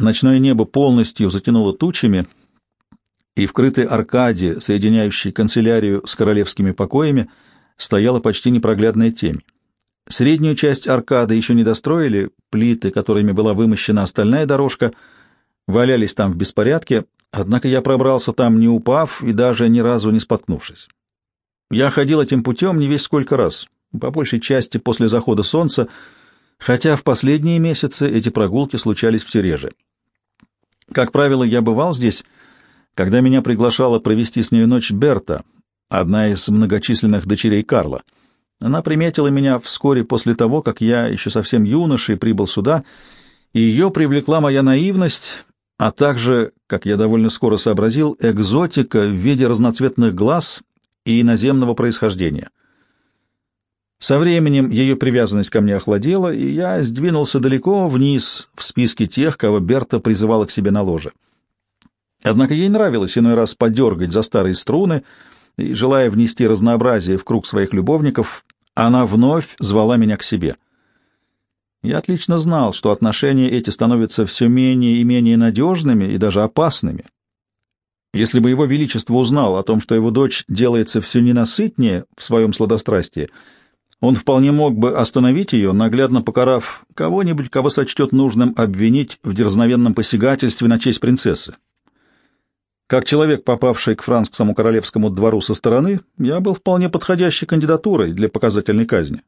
Ночное небо полностью затянуло тучами, и в аркаде, соединяющей канцелярию с королевскими покоями, стояла почти непроглядная темь. Среднюю часть аркады еще не достроили, плиты, которыми была вымощена остальная дорожка, валялись там в беспорядке, однако я пробрался там, не упав и даже ни разу не споткнувшись. Я ходил этим путем не весь сколько раз, по большей части после захода солнца, хотя в последние месяцы эти прогулки случались все реже. Как правило, я бывал здесь, когда меня приглашала провести с ней ночь Берта, одна из многочисленных дочерей Карла — она приметила меня вскоре после того, как я, еще совсем юношей, прибыл сюда, и ее привлекла моя наивность, а также, как я довольно скоро сообразил, экзотика в виде разноцветных глаз и иноземного происхождения. Со временем ее привязанность ко мне охладела, и я сдвинулся далеко вниз в списке тех, кого Берта призывала к себе на ложе. Однако ей нравилось иной раз подергать за старые струны, и, желая внести разнообразие в круг своих любовников, она вновь звала меня к себе. Я отлично знал, что отношения эти становятся все менее и менее надежными и даже опасными. Если бы его величество узнал о том, что его дочь делается все ненасытнее в своем сладострастии, он вполне мог бы остановить ее, наглядно покарав кого-нибудь, кого сочтет нужным обвинить в дерзновенном посягательстве на честь принцессы. Как человек, попавший к франкскому королевскому двору со стороны, я был вполне подходящей кандидатурой для показательной казни.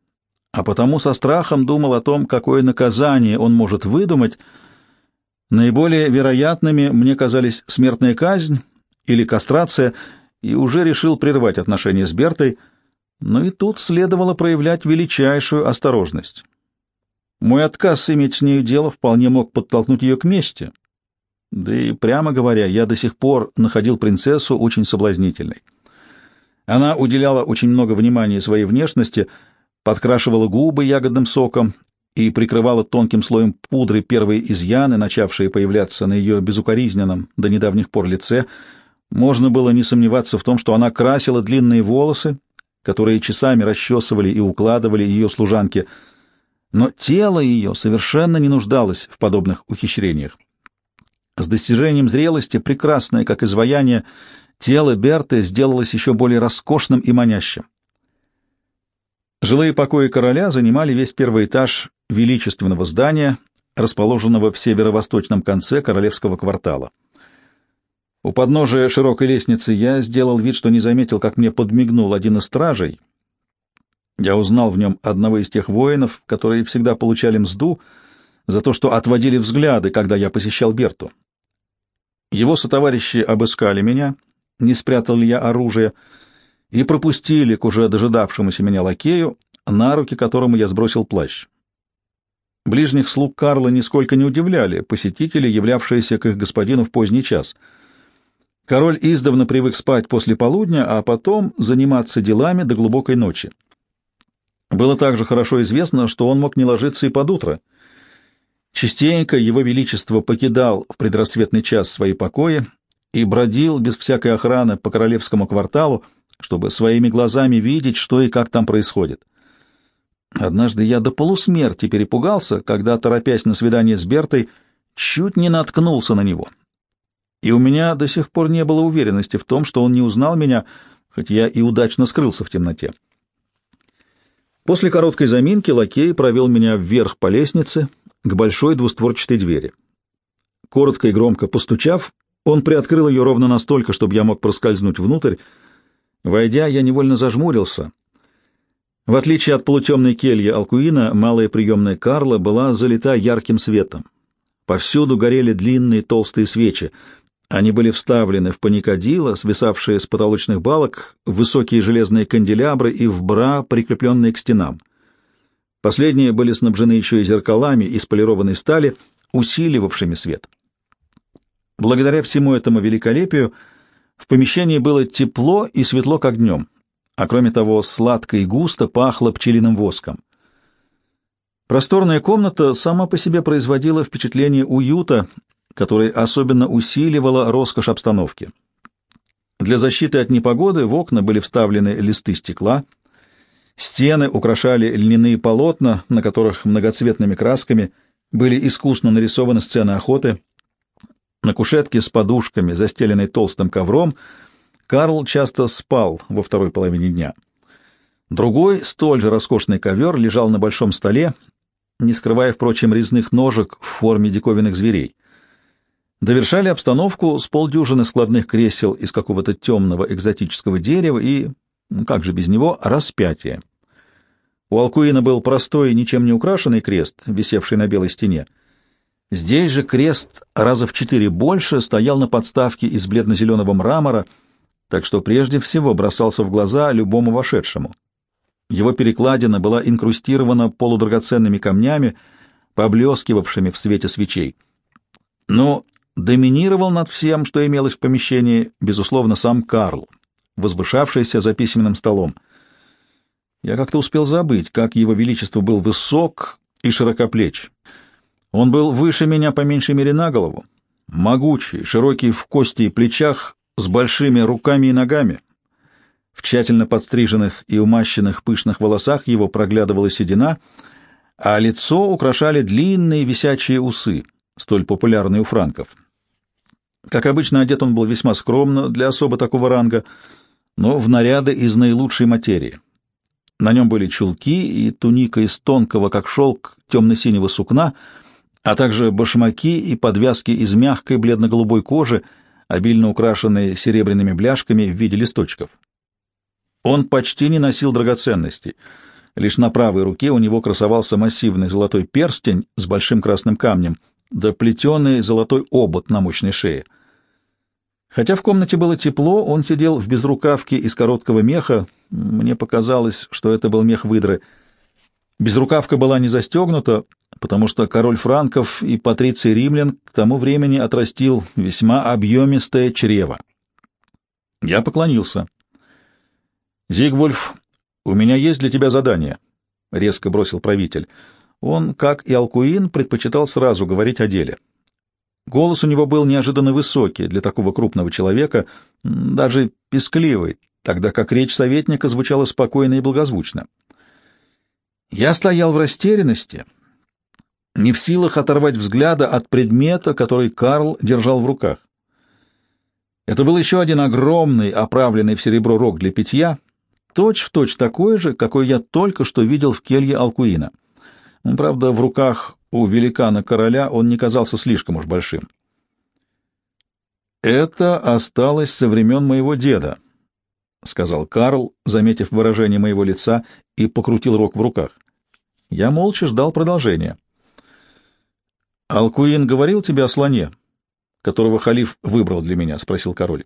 А потому со страхом думал о том, какое наказание он может выдумать. Наиболее вероятными мне казались смертная казнь или кастрация, и уже решил прервать отношения с Бертой, но и тут следовало проявлять величайшую осторожность. Мой отказ иметь с нею дело вполне мог подтолкнуть ее к мести, да и, прямо говоря, я до сих пор находил принцессу очень соблазнительной. Она уделяла очень много внимания своей внешности, подкрашивала губы ягодным соком и прикрывала тонким слоем пудры первые изъяны, начавшие появляться на ее безукоризненном до недавних пор лице. Можно было не сомневаться в том, что она красила длинные волосы, которые часами расчесывали и укладывали ее служанки, но тело ее совершенно не нуждалось в подобных ухищрениях. С достижением зрелости, прекрасное, как изваяние, тело Берты сделалось еще более роскошным и манящим. Жилые покои короля занимали весь первый этаж величественного здания, расположенного в северо-восточном конце королевского квартала. У подножия широкой лестницы я сделал вид, что не заметил, как мне подмигнул один из стражей. Я узнал в нем одного из тех воинов, которые всегда получали мзду за то, что отводили взгляды, когда я посещал Берту. Его сотоварищи обыскали меня, не спрятал ли я оружие, и пропустили к уже дожидавшемуся меня лакею, на руки которому я сбросил плащ. Ближних слуг Карла нисколько не удивляли посетители, являвшиеся к их господину в поздний час. Король издавна привык спать после полудня, а потом заниматься делами до глубокой ночи. Было также хорошо известно, что он мог не ложиться и под утро — Частенько его величество покидал в предрассветный час свои покои и бродил без всякой охраны по королевскому кварталу, чтобы своими глазами видеть, что и как там происходит. Однажды я до полусмерти перепугался, когда, торопясь на свидание с Бертой, чуть не наткнулся на него. И у меня до сих пор не было уверенности в том, что он не узнал меня, хоть я и удачно скрылся в темноте. После короткой заминки лакей провел меня вверх по лестнице, к большой двустворчатой двери. Коротко и громко постучав, он приоткрыл ее ровно настолько, чтобы я мог проскользнуть внутрь. Войдя, я невольно зажмурился. В отличие от полутемной кельи Алкуина, малая приемная Карла была залита ярким светом. Повсюду горели длинные толстые свечи. Они были вставлены в паникадила, свисавшие с потолочных балок, в высокие железные канделябры и в бра, прикрепленные к стенам. Последние были снабжены еще и зеркалами из полированной стали, усиливавшими свет. Благодаря всему этому великолепию в помещении было тепло и светло, как днем, а кроме того сладко и густо пахло пчелиным воском. Просторная комната сама по себе производила впечатление уюта, который особенно усиливала роскошь обстановки. Для защиты от непогоды в окна были вставлены листы стекла — Стены украшали льняные полотна, на которых многоцветными красками были искусно нарисованы сцены охоты. На кушетке с подушками, застеленной толстым ковром, Карл часто спал во второй половине дня. Другой, столь же роскошный ковер, лежал на большом столе, не скрывая, впрочем, резных ножек в форме диковинных зверей. Довершали обстановку с полдюжины складных кресел из какого-то темного экзотического дерева и, как же без него, распятие. У Алкуина был простой, ничем не украшенный крест, висевший на белой стене. Здесь же крест раза в четыре больше стоял на подставке из бледно-зеленого мрамора, так что прежде всего бросался в глаза любому вошедшему. Его перекладина была инкрустирована полудрагоценными камнями, поблескивавшими в свете свечей. Но доминировал над всем, что имелось в помещении, безусловно, сам Карл, возвышавшийся за письменным столом. Я как-то успел забыть, как его величество был высок и широкоплеч. Он был выше меня по меньшей мере на голову, могучий, широкий в кости и плечах, с большими руками и ногами. В тщательно подстриженных и умащенных пышных волосах его проглядывала седина, а лицо украшали длинные висячие усы — столь популярный у франков. Как обычно, одет он был весьма скромно для особо такого ранга, но в наряды из наилучшей материи. На нем были чулки и туника из тонкого, как шелк, темно-синего сукна, а также башмаки и подвязки из мягкой бледно-голубой кожи, обильно украшенные серебряными бляшками в виде листочков. Он почти не носил драгоценностей. Лишь на правой руке у него красовался массивный золотой перстень с большим красным камнем — да плетеный золотой обод на мощной шее. Хотя в комнате было тепло, он сидел в безрукавке из короткого меха. Мне показалось, что это был мех выдры. Безрукавка была не застегнута, потому что король франков и патриций римлян к тому времени отрастил весьма объемистое чрево. Я поклонился. «Зигвульф, у меня есть для тебя задание», — резко бросил правитель. Он, как и Алкуин, предпочитал сразу говорить о деле. Голос у него был неожиданно высокий для такого крупного человека, даже пескливый, тогда как речь советника звучала спокойно и благозвучно. Я стоял в растерянности, не в силах оторвать взгляда от предмета, который Карл держал в руках. Это был еще один огромный, оправленный в серебро рог для питья, точь-в-точь точь такой же, какой я только что видел в келье Алкуина. Правда, в руках у великана-короля он не казался слишком уж большим. «Это осталось со времен моего деда», — сказал Карл, заметив выражение моего лица, и покрутил рог в руках. Я молча ждал продолжения. «Алкуин говорил тебе о слоне, которого халиф выбрал для меня?» — спросил король.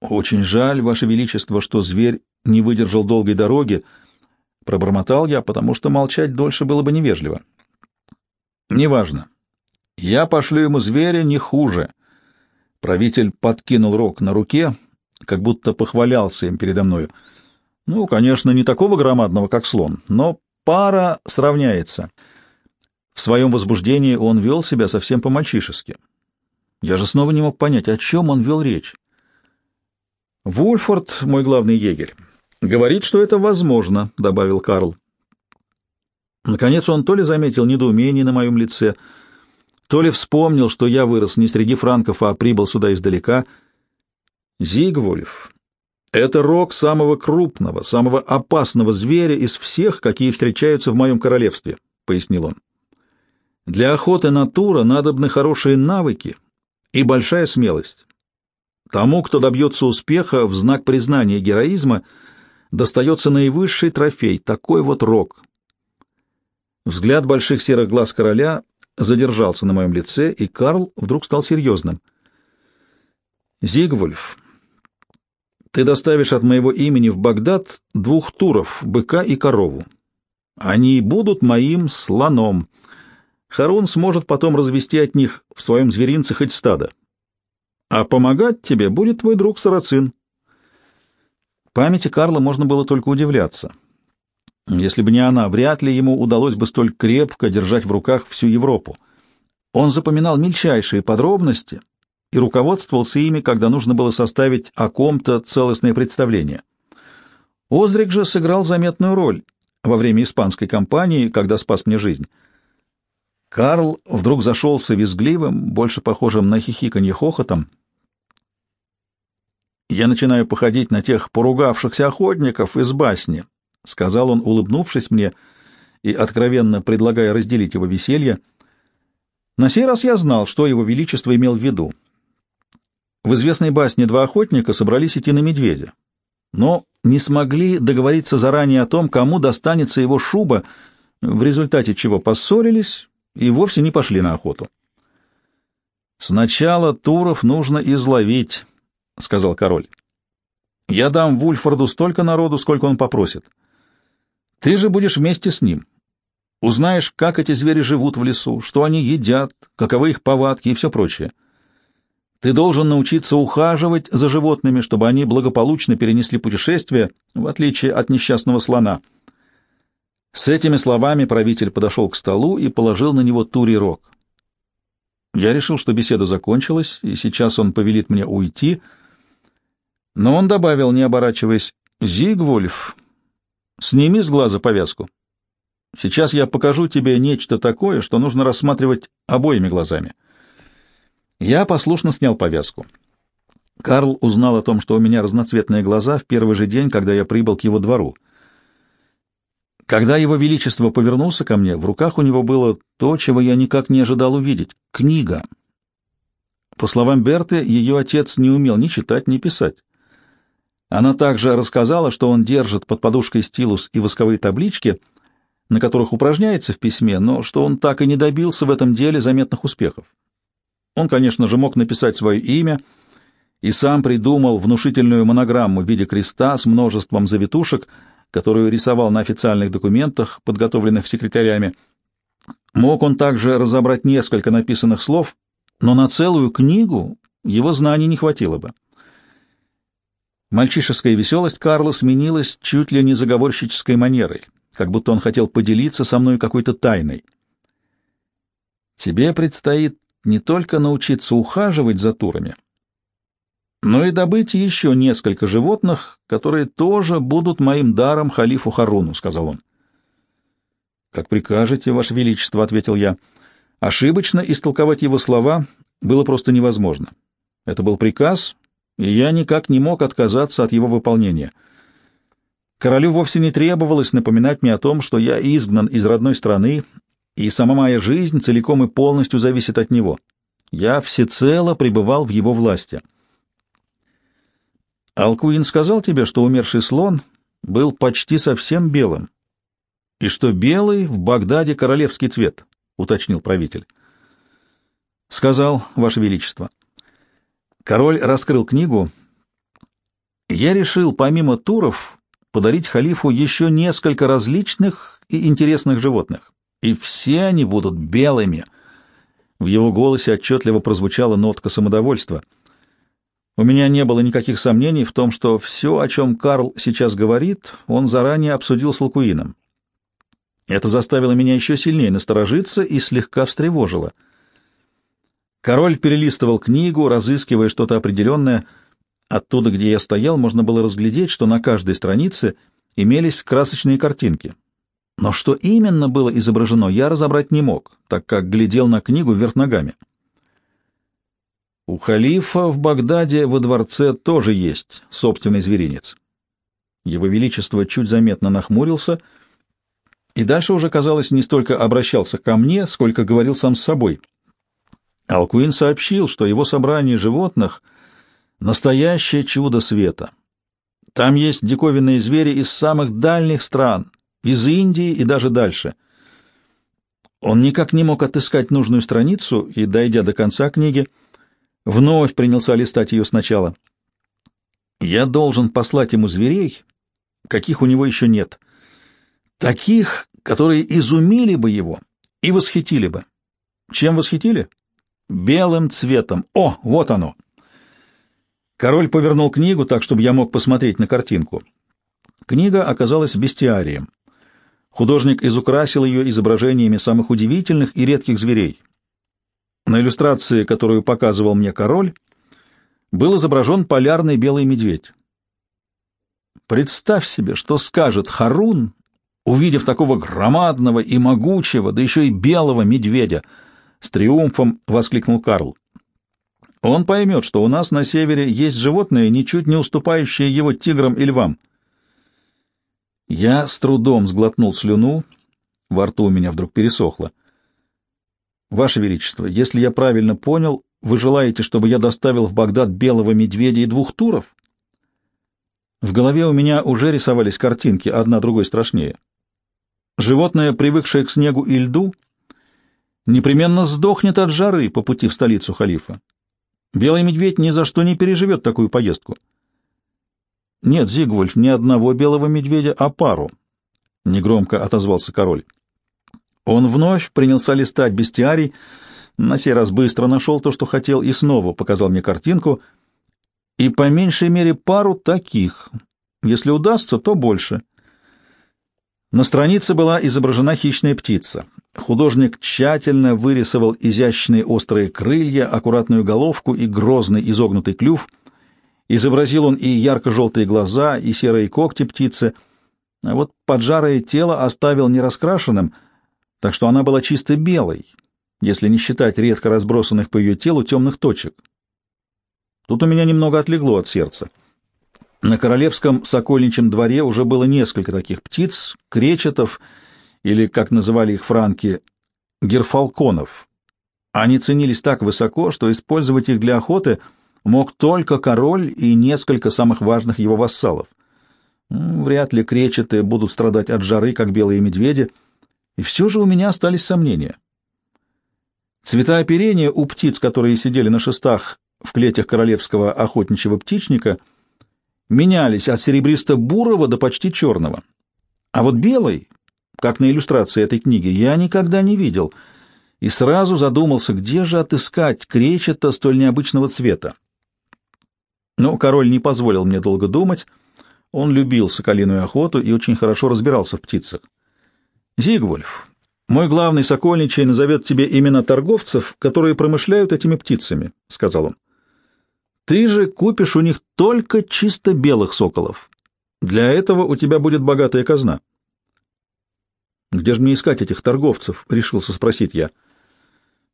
«Очень жаль, Ваше Величество, что зверь не выдержал долгой дороги, Пробормотал я, потому что молчать дольше было бы невежливо. Неважно. Я пошлю ему зверя не хуже. Правитель подкинул рог на руке, как будто похвалялся им передо мною. Ну, конечно, не такого громадного, как слон, но пара сравняется. В своем возбуждении он вел себя совсем по-мальчишески. Я же снова не мог понять, о чем он вел речь. Вульфорд, мой главный егерь, «Говорит, что это возможно», — добавил Карл. Наконец он то ли заметил недоумение на моем лице, то ли вспомнил, что я вырос не среди франков, а прибыл сюда издалека. «Зигвольф, это рог самого крупного, самого опасного зверя из всех, какие встречаются в моем королевстве», — пояснил он. «Для охоты натура надобны хорошие навыки и большая смелость. Тому, кто добьется успеха в знак признания героизма — достается наивысший трофей, такой вот рог. Взгляд больших серых глаз короля задержался на моем лице, и Карл вдруг стал серьезным. «Зигвульф, ты доставишь от моего имени в Багдад двух туров, быка и корову. Они будут моим слоном. Харун сможет потом развести от них в своем зверинце хоть стадо. А помогать тебе будет твой друг Сарацин. Памяти Карла можно было только удивляться. Если бы не она, вряд ли ему удалось бы столь крепко держать в руках всю Европу. Он запоминал мельчайшие подробности и руководствовался ими, когда нужно было составить о ком-то целостное представление. Озрик же сыграл заметную роль во время испанской кампании, когда спас мне жизнь. Карл вдруг зашелся визгливым, больше похожим на хихиканье хохотом. «Я начинаю походить на тех поругавшихся охотников из басни», — сказал он, улыбнувшись мне и откровенно предлагая разделить его веселье. На сей раз я знал, что его величество имел в виду. В известной басне два охотника собрались идти на медведя, но не смогли договориться заранее о том, кому достанется его шуба, в результате чего поссорились и вовсе не пошли на охоту. «Сначала Туров нужно изловить», — сказал король. «Я дам Вульфорду столько народу, сколько он попросит. Ты же будешь вместе с ним. Узнаешь, как эти звери живут в лесу, что они едят, каковы их повадки и все прочее. Ты должен научиться ухаживать за животными, чтобы они благополучно перенесли путешествие, в отличие от несчастного слона». С этими словами правитель подошел к столу и положил на него тури рог. Я решил, что беседа закончилась, и сейчас он повелит мне уйти, но он добавил, не оборачиваясь, «Зигвульф, сними с глаза повязку. Сейчас я покажу тебе нечто такое, что нужно рассматривать обоими глазами». Я послушно снял повязку. Карл узнал о том, что у меня разноцветные глаза в первый же день, когда я прибыл к его двору — когда его величество повернулся ко мне, в руках у него было то, чего я никак не ожидал увидеть — книга. По словам Берты, ее отец не умел ни читать, ни писать. Она также рассказала, что он держит под подушкой стилус и восковые таблички, на которых упражняется в письме, но что он так и не добился в этом деле заметных успехов. Он, конечно же, мог написать свое имя и сам придумал внушительную монограмму в виде креста с множеством завитушек — которую рисовал на официальных документах, подготовленных секретарями. Мог он также разобрать несколько написанных слов, но на целую книгу его знаний не хватило бы. Мальчишеская веселость Карла сменилась чуть ли не заговорщической манерой, как будто он хотел поделиться со мной какой-то тайной. «Тебе предстоит не только научиться ухаживать за турами, но и добыть еще несколько животных, которые тоже будут моим даром халифу Харуну, — сказал он. — Как прикажете, Ваше Величество, — ответил я. Ошибочно истолковать его слова было просто невозможно. Это был приказ, и я никак не мог отказаться от его выполнения. Королю вовсе не требовалось напоминать мне о том, что я изгнан из родной страны, и сама моя жизнь целиком и полностью зависит от него. Я всецело пребывал в его власти. — Алкуин сказал тебе, что умерший слон был почти совсем белым, и что белый в Багдаде королевский цвет, — уточнил правитель. — Сказал, Ваше Величество. Король раскрыл книгу. Я решил, помимо туров, подарить халифу еще несколько различных и интересных животных, и все они будут белыми. В его голосе отчетливо прозвучала нотка самодовольства — у меня не было никаких сомнений в том, что все, о чем Карл сейчас говорит, он заранее обсудил с Лукуином. Это заставило меня еще сильнее насторожиться и слегка встревожило. Король перелистывал книгу, разыскивая что-то определенное. Оттуда, где я стоял, можно было разглядеть, что на каждой странице имелись красочные картинки. Но что именно было изображено, я разобрать не мог, так как глядел на книгу вверх ногами. У халифа в Багдаде во дворце тоже есть собственный зверинец. Его Величество чуть заметно нахмурился и дальше уже, казалось, не столько обращался ко мне, сколько говорил сам с собой. Алкуин сообщил, что его собрание животных — настоящее чудо света. Там есть диковинные звери из самых дальних стран, из Индии и даже дальше. Он никак не мог отыскать нужную страницу и, дойдя до конца книги, — Вновь принялся листать ее сначала. Я должен послать ему зверей, каких у него еще нет. Таких, которые изумили бы его и восхитили бы. Чем восхитили? Белым цветом. О, вот оно! Король повернул книгу так, чтобы я мог посмотреть на картинку. Книга оказалась бестиарием. Художник изукрасил ее изображениями самых удивительных и редких зверей. На иллюстрации, которую показывал мне король, был изображен полярный белый медведь. Представь себе, что скажет Харун, увидев такого громадного и могучего, да еще и белого медведя, с триумфом воскликнул Карл. Он поймет, что у нас на севере есть животные, ничуть не уступающие его тиграм и львам. Я с трудом сглотнул слюну, во рту у меня вдруг пересохло. Ваше Величество, если я правильно понял, вы желаете, чтобы я доставил в Багдад белого медведя и двух туров? В голове у меня уже рисовались картинки, одна другой страшнее. Животное, привыкшее к снегу и льду, непременно сдохнет от жары по пути в столицу халифа. Белый медведь ни за что не переживет такую поездку. Нет, Зигвольф, ни одного белого медведя, а пару, — негромко отозвался король. Он вновь принялся листать бестиарий, на сей раз быстро нашел то, что хотел, и снова показал мне картинку, и по меньшей мере пару таких. Если удастся, то больше. На странице была изображена хищная птица. Художник тщательно вырисовал изящные острые крылья, аккуратную головку и грозный изогнутый клюв. Изобразил он и ярко-желтые глаза, и серые когти птицы, а вот поджарое тело оставил нераскрашенным, так что она была чисто белой, если не считать редко разбросанных по ее телу темных точек. Тут у меня немного отлегло от сердца. На королевском сокольничьем дворе уже было несколько таких птиц, кречетов, или, как называли их франки, герфалконов. Они ценились так высоко, что использовать их для охоты мог только король и несколько самых важных его вассалов. Вряд ли кречеты будут страдать от жары, как белые медведи, и все же у меня остались сомнения. Цвета оперения у птиц, которые сидели на шестах в клетях королевского охотничьего птичника — менялись от серебристо-бурого до почти черного. А вот белый, как на иллюстрации этой книги, я никогда не видел, и сразу задумался, где же отыскать кречета столь необычного цвета. Но король не позволил мне долго думать, он любил соколиную охоту и очень хорошо разбирался в птицах. «Зигвольф, мой главный сокольничий назовет тебе имена торговцев, которые промышляют этими птицами», — сказал он. Ты же купишь у них только чисто белых соколов. Для этого у тебя будет богатая казна. Где же мне искать этих торговцев? решился спросить я.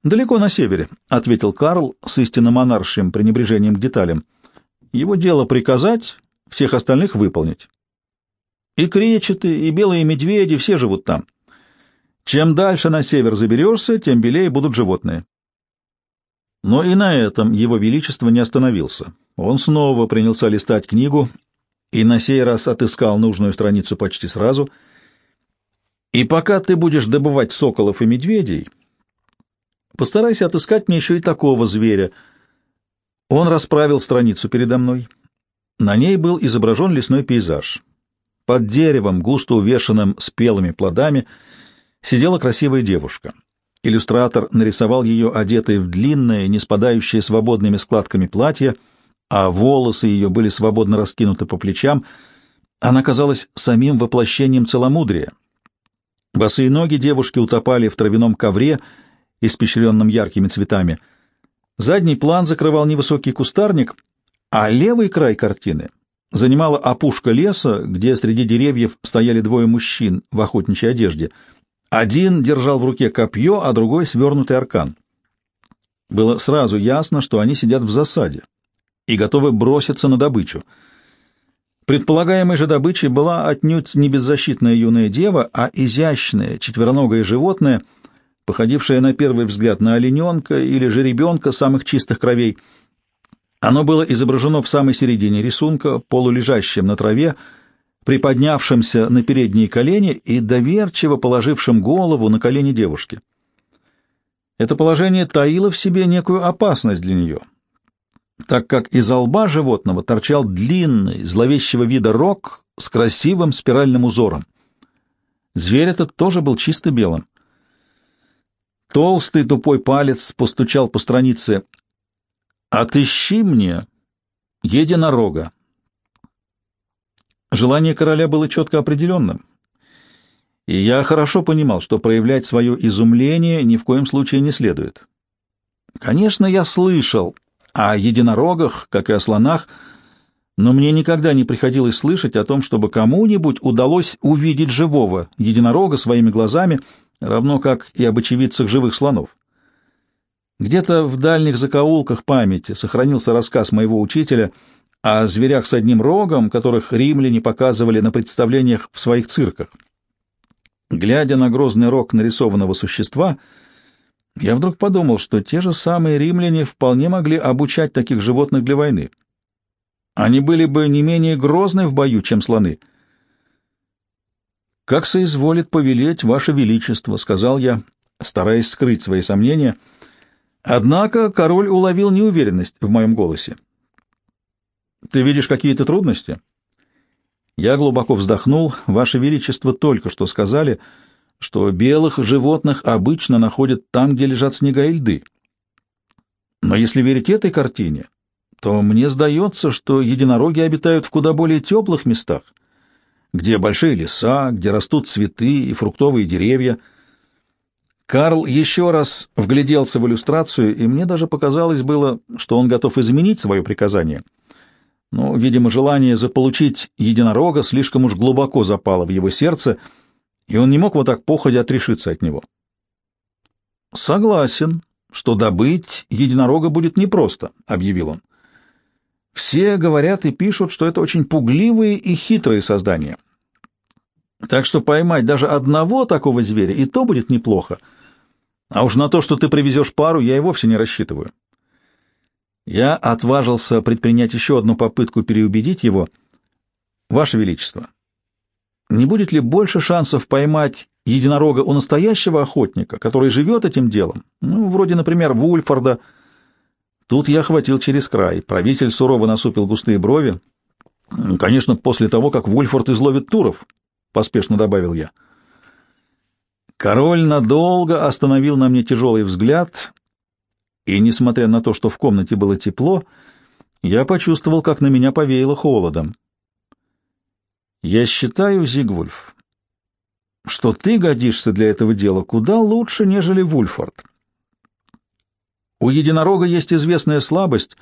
Далеко на севере, ответил Карл с истинно монаршим пренебрежением к деталям. Его дело приказать, всех остальных выполнить. И кречеты, и белые медведи все живут там. Чем дальше на север заберешься, тем белее будут животные. Но и на этом его величество не остановился. Он снова принялся листать книгу и на сей раз отыскал нужную страницу почти сразу. «И пока ты будешь добывать соколов и медведей, постарайся отыскать мне еще и такого зверя». Он расправил страницу передо мной. На ней был изображен лесной пейзаж. Под деревом, густо увешанным спелыми плодами, сидела красивая девушка. Иллюстратор нарисовал ее одетой в длинное, не спадающее свободными складками платье, а волосы ее были свободно раскинуты по плечам. Она казалась самим воплощением целомудрия. Босые ноги девушки утопали в травяном ковре, испещренном яркими цветами. Задний план закрывал невысокий кустарник, а левый край картины занимала опушка леса, где среди деревьев стояли двое мужчин в охотничьей одежде — один держал в руке копье, а другой — свернутый аркан. Было сразу ясно, что они сидят в засаде и готовы броситься на добычу. Предполагаемой же добычей была отнюдь не беззащитная юная дева, а изящное четвероногое животное, походившее на первый взгляд на олененка или жеребенка самых чистых кровей. Оно было изображено в самой середине рисунка, полулежащем на траве, приподнявшимся на передние колени и доверчиво положившим голову на колени девушки. Это положение таило в себе некую опасность для нее, так как из лба животного торчал длинный, зловещего вида рог с красивым спиральным узором. Зверь этот тоже был чисто белым. Толстый тупой палец постучал по странице «Отыщи мне единорога». Желание короля было четко определенным, и я хорошо понимал, что проявлять свое изумление ни в коем случае не следует. Конечно, я слышал о единорогах, как и о слонах, но мне никогда не приходилось слышать о том, чтобы кому-нибудь удалось увидеть живого единорога своими глазами, равно как и об очевидцах живых слонов. Где-то в дальних закоулках памяти сохранился рассказ моего учителя о зверях с одним рогом, которых римляне показывали на представлениях в своих цирках. Глядя на грозный рог нарисованного существа, я вдруг подумал, что те же самые римляне вполне могли обучать таких животных для войны. Они были бы не менее грозны в бою, чем слоны. «Как соизволит повелеть Ваше Величество», — сказал я, стараясь скрыть свои сомнения. Однако король уловил неуверенность в моем голосе. «Ты видишь какие-то трудности?» Я глубоко вздохнул. «Ваше Величество только что сказали, что белых животных обычно находят там, где лежат снега и льды. Но если верить этой картине, то мне сдается, что единороги обитают в куда более теплых местах, где большие леса, где растут цветы и фруктовые деревья. Карл еще раз вгляделся в иллюстрацию, и мне даже показалось было, что он готов изменить свое приказание. Но, видимо, желание заполучить единорога слишком уж глубоко запало в его сердце, и он не мог вот так походя отрешиться от него. «Согласен, что добыть единорога будет непросто», — объявил он. Все говорят и пишут, что это очень пугливые и хитрые создания. Так что поймать даже одного такого зверя и то будет неплохо. А уж на то, что ты привезешь пару, я и вовсе не рассчитываю. Я отважился предпринять еще одну попытку переубедить его. Ваше Величество, не будет ли больше шансов поймать единорога у настоящего охотника, который живет этим делом? Ну, вроде, например, Вульфорда, Тут я хватил через край. Правитель сурово насупил густые брови. Конечно, после того, как Вульфорд изловит туров, — поспешно добавил я. Король надолго остановил на мне тяжелый взгляд, и, несмотря на то, что в комнате было тепло, я почувствовал, как на меня повеяло холодом. «Я считаю, Зигвульф, что ты годишься для этого дела куда лучше, нежели Вульфорд. У единорога есть известная слабость.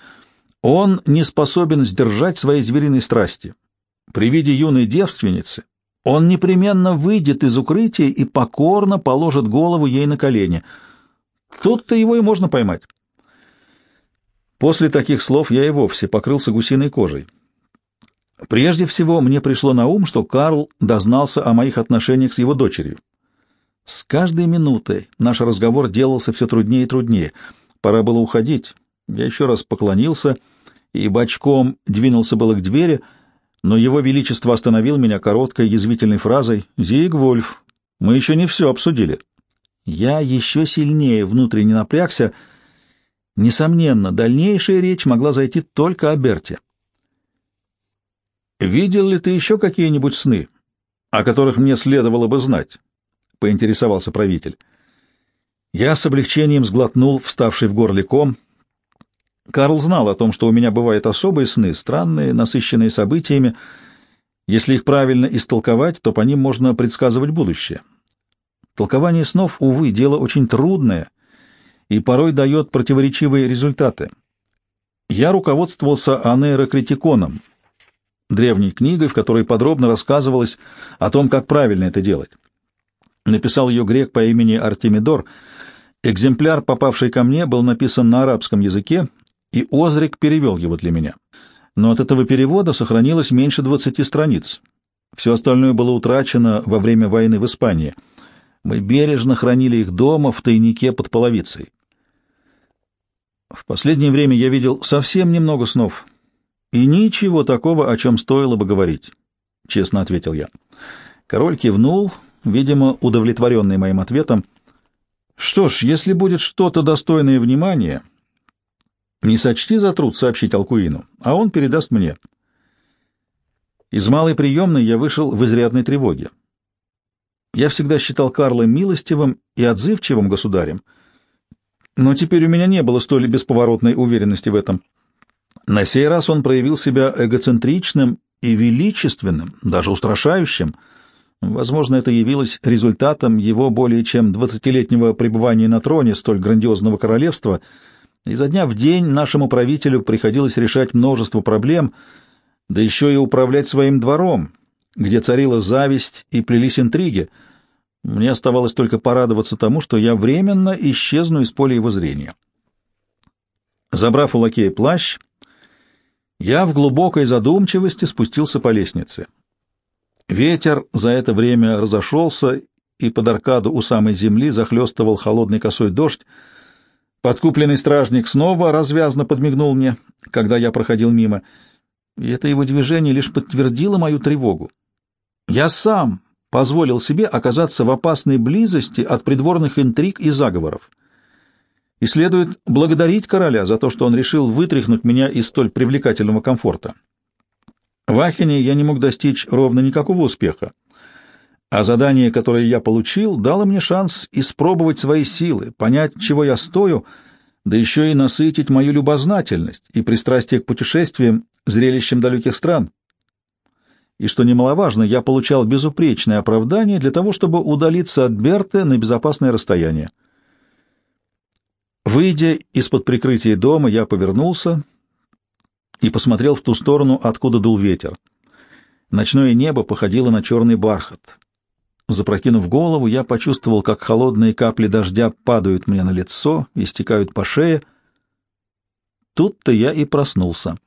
Он не способен сдержать свои звериные страсти. При виде юной девственницы он непременно выйдет из укрытия и покорно положит голову ей на колени. Тут-то его и можно поймать. После таких слов я и вовсе покрылся гусиной кожей. Прежде всего, мне пришло на ум, что Карл дознался о моих отношениях с его дочерью. С каждой минутой наш разговор делался все труднее и труднее — Пора было уходить. Я еще раз поклонился и бочком двинулся было к двери, но его величество остановил меня короткой язвительной фразой «Зигвольф, мы еще не все обсудили». Я еще сильнее внутренне напрягся. Несомненно, дальнейшая речь могла зайти только о Берте. «Видел ли ты еще какие-нибудь сны, о которых мне следовало бы знать?» — поинтересовался правитель. Я с облегчением сглотнул вставший в горле ком. Карл знал о том, что у меня бывают особые сны, странные, насыщенные событиями. Если их правильно истолковать, то по ним можно предсказывать будущее. Толкование снов, увы, дело очень трудное и порой дает противоречивые результаты. Я руководствовался анейрокритиконом, древней книгой, в которой подробно рассказывалось о том, как правильно это делать. Написал ее грек по имени Артемидор — Экземпляр, попавший ко мне, был написан на арабском языке, и Озрик перевел его для меня. Но от этого перевода сохранилось меньше двадцати страниц. Все остальное было утрачено во время войны в Испании. Мы бережно хранили их дома в тайнике под половицей. В последнее время я видел совсем немного снов. И ничего такого, о чем стоило бы говорить, — честно ответил я. Король кивнул, видимо, удовлетворенный моим ответом, что ж, если будет что-то достойное внимания, не сочти за труд сообщить Алкуину, а он передаст мне. Из малой приемной я вышел в изрядной тревоге. Я всегда считал Карла милостивым и отзывчивым государем, но теперь у меня не было столь бесповоротной уверенности в этом. На сей раз он проявил себя эгоцентричным и величественным, даже устрашающим — Возможно, это явилось результатом его более чем двадцатилетнего пребывания на троне столь грандиозного королевства. Изо дня в день нашему правителю приходилось решать множество проблем, да еще и управлять своим двором, где царила зависть и плелись интриги. Мне оставалось только порадоваться тому, что я временно исчезну из поля его зрения. Забрав у лакея плащ, я в глубокой задумчивости спустился по лестнице. Ветер за это время разошелся, и под аркаду у самой земли захлестывал холодный косой дождь. Подкупленный стражник снова развязно подмигнул мне, когда я проходил мимо, и это его движение лишь подтвердило мою тревогу. Я сам позволил себе оказаться в опасной близости от придворных интриг и заговоров. И следует благодарить короля за то, что он решил вытряхнуть меня из столь привлекательного комфорта. В Ахене я не мог достичь ровно никакого успеха, а задание, которое я получил, дало мне шанс испробовать свои силы, понять, чего я стою, да еще и насытить мою любознательность и пристрастие к путешествиям, зрелищем далеких стран. И что немаловажно, я получал безупречное оправдание для того, чтобы удалиться от Берты на безопасное расстояние. Выйдя из-под прикрытия дома, я повернулся и посмотрел в ту сторону, откуда дул ветер. Ночное небо походило на черный бархат. Запрокинув голову, я почувствовал, как холодные капли дождя падают мне на лицо и стекают по шее. Тут-то я и проснулся.